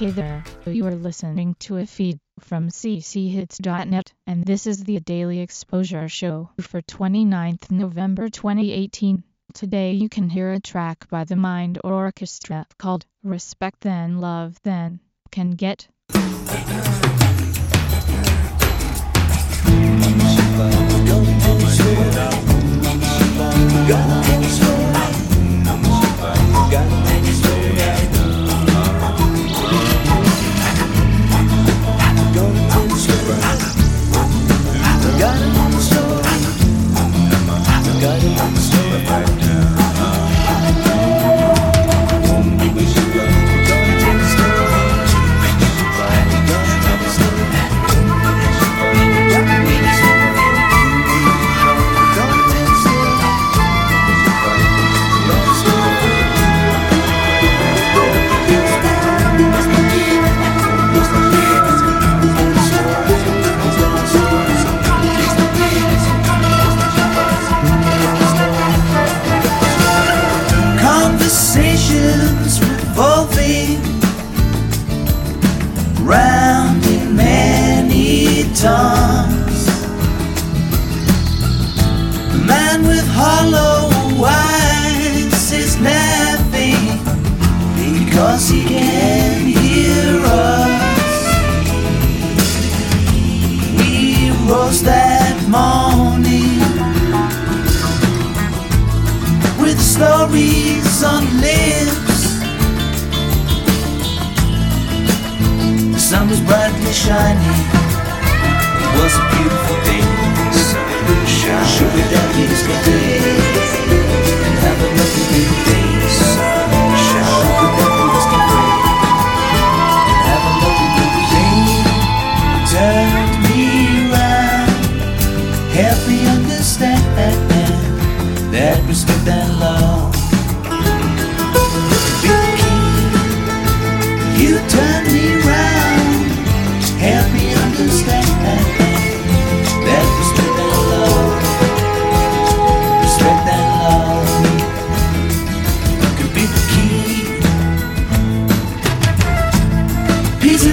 Hey there, you are listening to a feed from cchits.net, and this is the Daily Exposure Show for 29th November 2018. Today you can hear a track by the Mind Orchestra called Respect Then Love Then. Can get The man with hollow eyes is laughing because he can hear us. We rose that morning with stories on lips. The sun was brightly shining. Was a beautiful day. Sugar daddies can play and have a lovely little day. Sugar daddies can play and have a lovely little day. Turned me round, help me understand that respect and love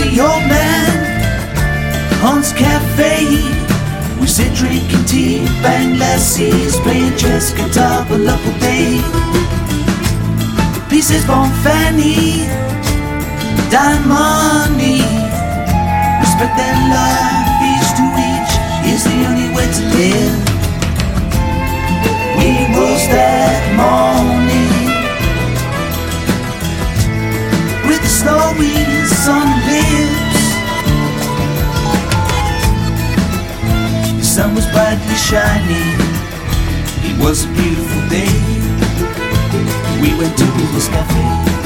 the old man, Hans Cafe. We sit drinking tea, bhang lassies, playing chess, guitar, a local day. Pieces born Fanny, dime money. Respect and love, each to each, is the only way to live. We rose that morning with the stories was brightly shining. It was a beautiful day. We went to this cafe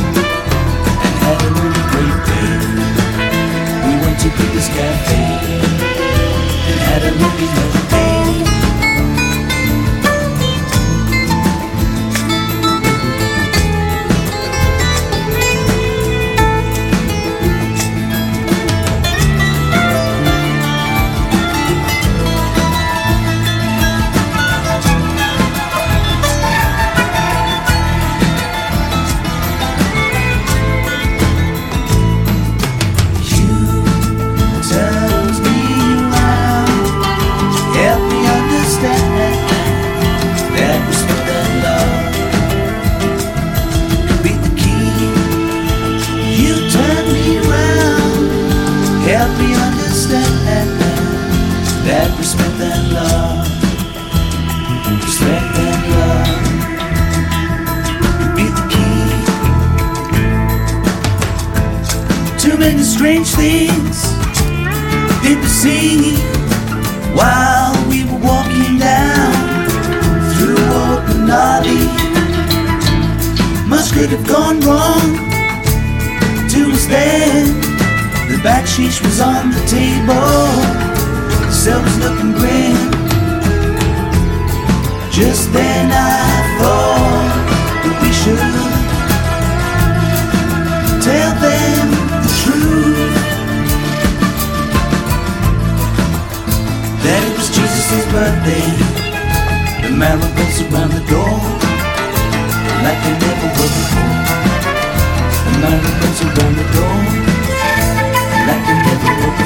strange things we see while we were walking down through open alley? Much could have gone wrong to us then. The baksheesh was on the table, the cell was looking grim. Just then I thought that we should tell birthday. The marigolds around the door, like they never were before. The marigolds around the door, like they never were before.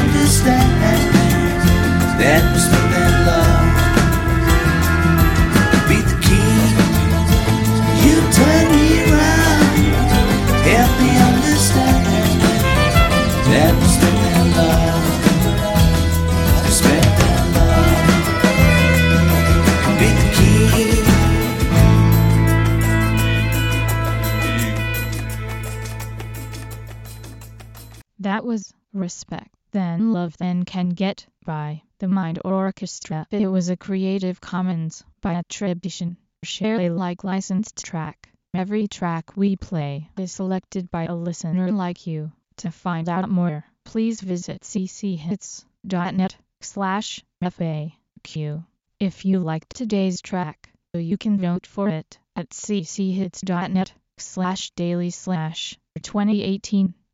Understand that respect and love be the key. You turn me round. Help me understand that respect and love. Respect and love be the key. That was Respect, Then Love Then Can Get by the Mind Orchestra. It was a Creative Commons by attribution, share Alike licensed track. Every track we play is selected by a listener like you. To find out more, please visit cchits.net slash FAQ. If you liked today's track, you can vote for it at cchits.net slash daily slash 2018